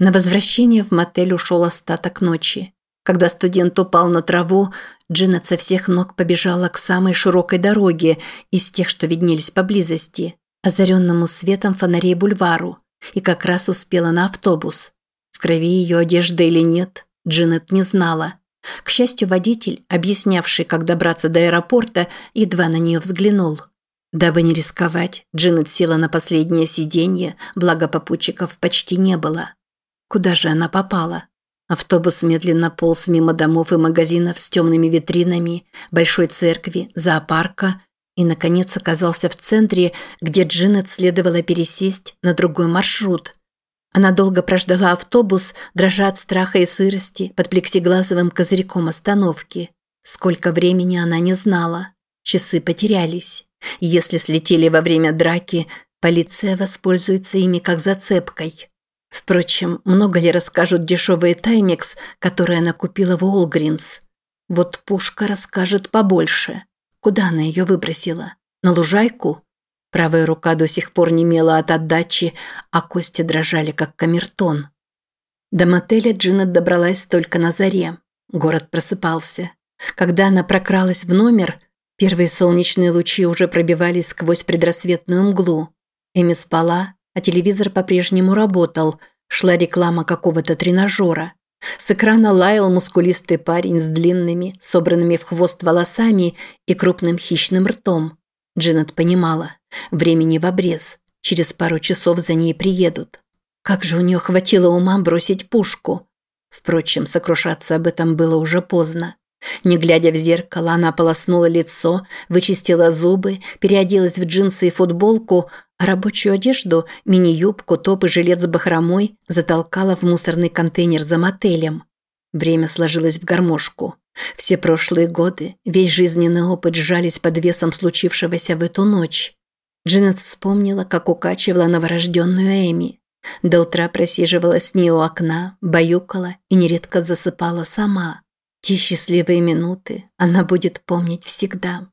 На возвращение в мотель ушел остаток ночи. Когда студент упал на траву, Джинет со всех ног побежала к самой широкой дороге из тех, что виднелись поблизости, озаренному светом фонарей бульвару, и как раз успела на автобус. В крови ее одежда или нет, Джинет не знала. К счастью, водитель, объяснявший, как добраться до аэропорта, едва на нее взглянул. Дабы не рисковать, Джинет села на последнее сиденье, благо попутчиков почти не было. Куда же она попала? Автобус медленно полз мимо домов и магазинов с темными витринами, большой церкви, зоопарка и, наконец, оказался в центре, где Джинет следовало пересесть на другой маршрут. Она долго прождала автобус, дрожа от страха и сырости под плексиглазовым козырьком остановки. Сколько времени она не знала. Часы потерялись. Если слетели во время драки, полиция воспользуется ими как зацепкой. Впрочем, много ли расскажут дешевые таймикс, которые она купила в Уолгринс? Вот пушка расскажет побольше. Куда она ее выбросила? На лужайку? Правая рука до сих пор немела от отдачи, а кости дрожали, как камертон. До мотеля Джинет добралась только на заре. Город просыпался. Когда она прокралась в номер, первые солнечные лучи уже пробивались сквозь предрассветную мглу. Эми спала, а телевизор по-прежнему работал, шла реклама какого-то тренажера. С экрана лаял мускулистый парень с длинными, собранными в хвост волосами и крупным хищным ртом. Джинет понимала, времени в обрез, через пару часов за ней приедут. Как же у нее хватило ума бросить пушку? Впрочем, сокрушаться об этом было уже поздно. Не глядя в зеркало, она полоснула лицо, вычистила зубы, переоделась в джинсы и футболку, рабочую одежду, мини-юбку, топ и жилет с бахромой затолкала в мусорный контейнер за мотелем. Время сложилось в гармошку. Все прошлые годы, весь жизненный опыт сжались под весом случившегося в эту ночь. Джинет вспомнила, как укачивала новорожденную Эми. До утра просиживала с ней у окна, баюкала и нередко засыпала сама. Те счастливые минуты она будет помнить всегда.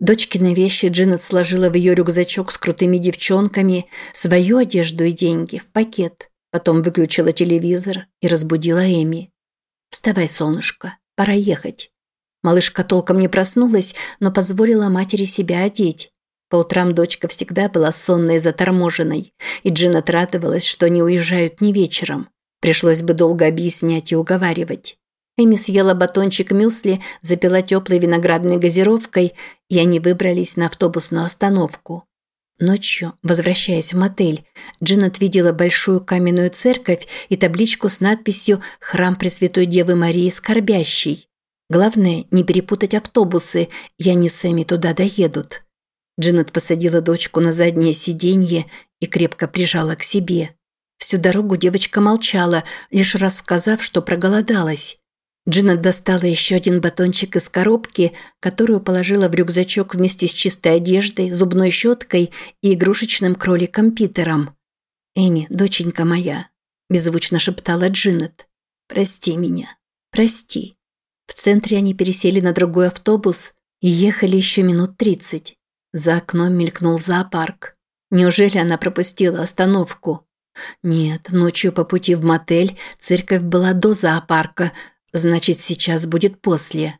Дочкины вещи Джинет сложила в ее рюкзачок с крутыми девчонками, свою одежду и деньги в пакет. Потом выключила телевизор и разбудила Эми. «Вставай, солнышко, пора ехать». Малышка толком не проснулась, но позволила матери себя одеть. По утрам дочка всегда была сонной и заторможенной, и Джинет радовалась, что они уезжают не вечером. Пришлось бы долго объяснять и уговаривать. Эми съела батончик мюсли, запила теплой виноградной газировкой, и они выбрались на автобусную остановку. Ночью, возвращаясь в мотель, Джинет видела большую каменную церковь и табличку с надписью «Храм Пресвятой Девы Марии Скорбящей». Главное, не перепутать автобусы, и они сами туда доедут. Джинет посадила дочку на заднее сиденье и крепко прижала к себе. Всю дорогу девочка молчала, лишь рассказав, что проголодалась. Джина достала еще один батончик из коробки, которую положила в рюкзачок вместе с чистой одеждой, зубной щеткой и игрушечным кроликом Питером. «Эми, доченька моя», – беззвучно шептала Джинет, – «прости меня, прости». В центре они пересели на другой автобус и ехали еще минут тридцать. За окном мелькнул зоопарк. Неужели она пропустила остановку? Нет, ночью по пути в мотель церковь была до зоопарка, Значит, сейчас будет после.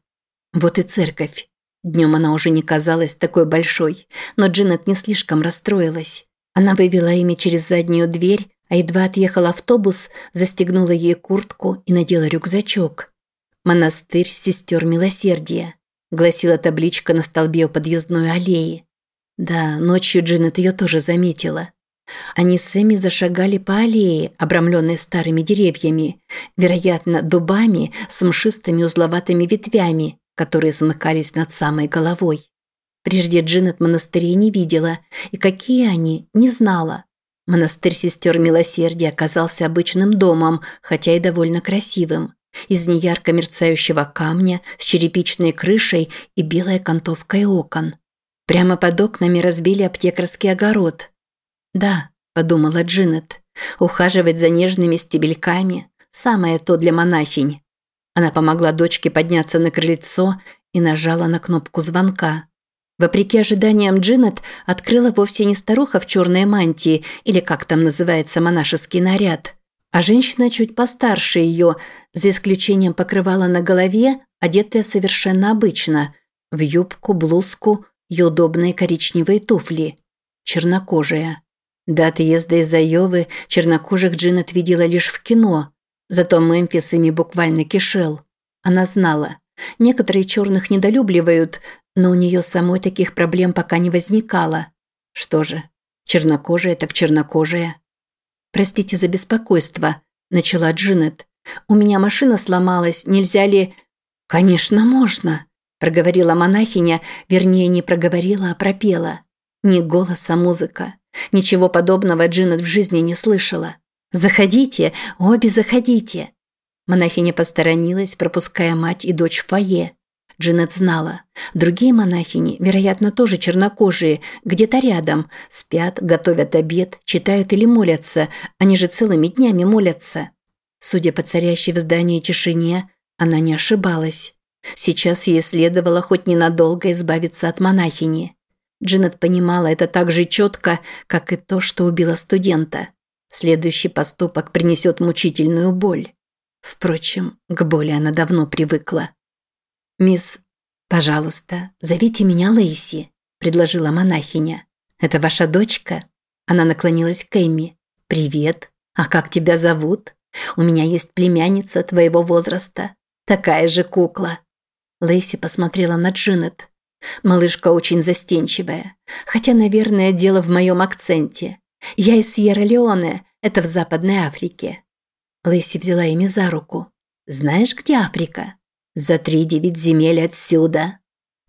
Вот и церковь. Днем она уже не казалась такой большой, но Джинет не слишком расстроилась. Она вывела ими через заднюю дверь, а едва отъехал автобус, застегнула ей куртку и надела рюкзачок. «Монастырь сестер милосердия», – гласила табличка на столбе у подъездной аллеи. Да, ночью Джинет ее тоже заметила. Они с Эми зашагали по аллее, обрамленной старыми деревьями, вероятно, дубами с мшистыми узловатыми ветвями, которые смыкались над самой головой. Прежде Джинет монастырей не видела, и какие они, не знала. Монастырь сестер Милосердия оказался обычным домом, хотя и довольно красивым. Из неярко мерцающего камня с черепичной крышей и белой окантовкой окон. Прямо под окнами разбили аптекарский огород, «Да», – подумала Джинет, – «ухаживать за нежными стебельками – самое то для монахинь». Она помогла дочке подняться на крыльцо и нажала на кнопку звонка. Вопреки ожиданиям Джинет открыла вовсе не старуха в черной мантии или как там называется монашеский наряд, а женщина чуть постарше ее, за исключением покрывала на голове, одетая совершенно обычно, в юбку, блузку и удобные коричневые туфли. Чернокожая. До отъезда из Айовы чернокожих Джинет видела лишь в кино, зато Мемфис ими буквально кишел. Она знала, некоторые черных недолюбливают, но у нее самой таких проблем пока не возникало. Что же, чернокожая так чернокожая. «Простите за беспокойство», – начала Джинет. «У меня машина сломалась, нельзя ли...» «Конечно, можно», – проговорила монахиня, вернее, не проговорила, а пропела. Не голос, а музыка. Ничего подобного Джинет в жизни не слышала. «Заходите, обе заходите!» Монахиня посторонилась, пропуская мать и дочь в фойе. Джинет знала. Другие монахини, вероятно, тоже чернокожие, где-то рядом, спят, готовят обед, читают или молятся, они же целыми днями молятся. Судя по царящей в здании тишине, она не ошибалась. Сейчас ей следовало хоть ненадолго избавиться от монахини. Джинет понимала это так же четко, как и то, что убила студента. Следующий поступок принесет мучительную боль. Впрочем, к боли она давно привыкла. «Мисс, пожалуйста, зовите меня Лейси», – предложила монахиня. «Это ваша дочка?» Она наклонилась к Эми. «Привет. А как тебя зовут? У меня есть племянница твоего возраста. Такая же кукла». Лейси посмотрела на Джинет. Малышка очень застенчивая. Хотя, наверное, дело в моем акценте. Я из Сьерра-Леоне, это в Западной Африке. Лейси взяла ими за руку. «Знаешь, где Африка?» За три девять земель отсюда.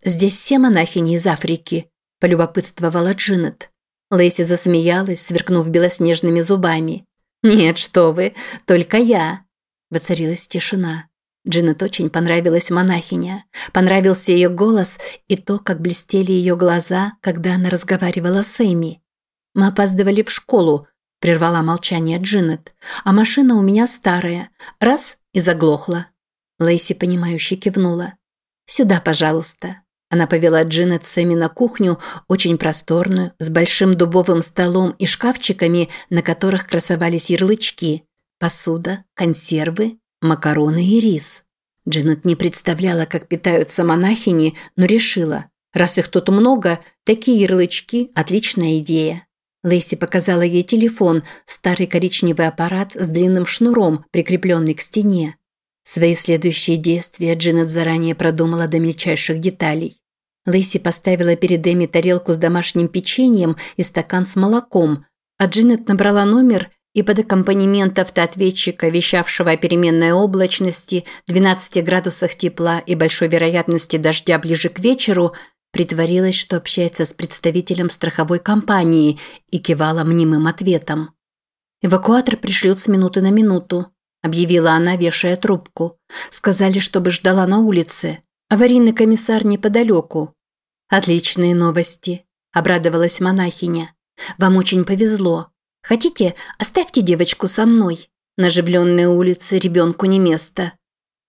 Здесь все монахини из Африки, полюбопытствовала Джинет. Лэйси засмеялась, сверкнув белоснежными зубами. «Нет, что вы, только я!» Воцарилась тишина. Джинет очень понравилась монахиня. Понравился ее голос и то, как блестели ее глаза, когда она разговаривала с Эми. «Мы опаздывали в школу», – прервала молчание Джинет. «А машина у меня старая. Раз – и заглохла. Лейси, понимающе кивнула. «Сюда, пожалуйста». Она повела Джинет Сэмми на кухню, очень просторную, с большим дубовым столом и шкафчиками, на которых красовались ярлычки. Посуда, консервы, макароны и рис. Джинет не представляла, как питаются монахини, но решила, раз их тут много, такие ярлычки – отличная идея. Лейси показала ей телефон, старый коричневый аппарат с длинным шнуром, прикрепленный к стене. Свои следующие действия Джинет заранее продумала до мельчайших деталей. Лейси поставила перед Эми тарелку с домашним печеньем и стакан с молоком, а Джинет набрала номер и под аккомпанемент автоответчика, вещавшего о переменной облачности, 12 градусах тепла и большой вероятности дождя ближе к вечеру, притворилась, что общается с представителем страховой компании и кивала мнимым ответом. Эвакуатор пришлют с минуты на минуту объявила она, вешая трубку. Сказали, чтобы ждала на улице. Аварийный комиссар неподалеку. Отличные новости, обрадовалась монахиня. Вам очень повезло. Хотите, оставьте девочку со мной. На оживленной улице ребенку не место.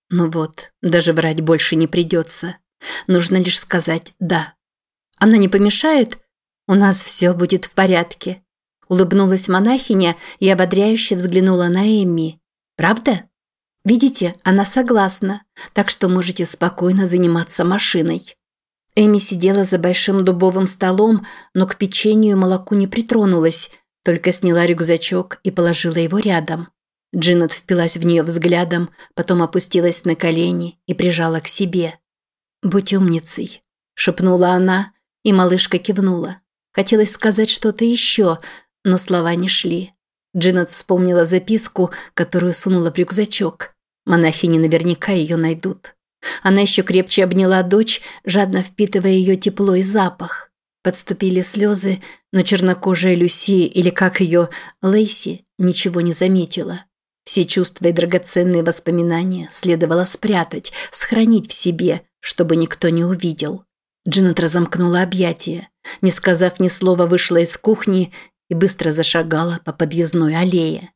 Ну вот, даже брать больше не придется. Нужно лишь сказать «да». Она не помешает? У нас все будет в порядке. Улыбнулась монахиня и ободряюще взглянула на Эмми. Правда? Видите, она согласна, так что можете спокойно заниматься машиной. Эми сидела за большим дубовым столом, но к печенью и молоку не притронулась, только сняла рюкзачок и положила его рядом. Джинет впилась в нее взглядом, потом опустилась на колени и прижала к себе. «Будь умницей», – шепнула она, и малышка кивнула. Хотелось сказать что-то еще, но слова не шли. Джинет вспомнила записку, которую сунула в рюкзачок. Монахини наверняка ее найдут. Она еще крепче обняла дочь, жадно впитывая ее тепло и запах. Подступили слезы, но чернокожая Люси, или как ее, Лейси, ничего не заметила. Все чувства и драгоценные воспоминания следовало спрятать, сохранить в себе, чтобы никто не увидел. Джинет разомкнула объятия. Не сказав ни слова, вышла из кухни и быстро зашагала по подъездной аллее.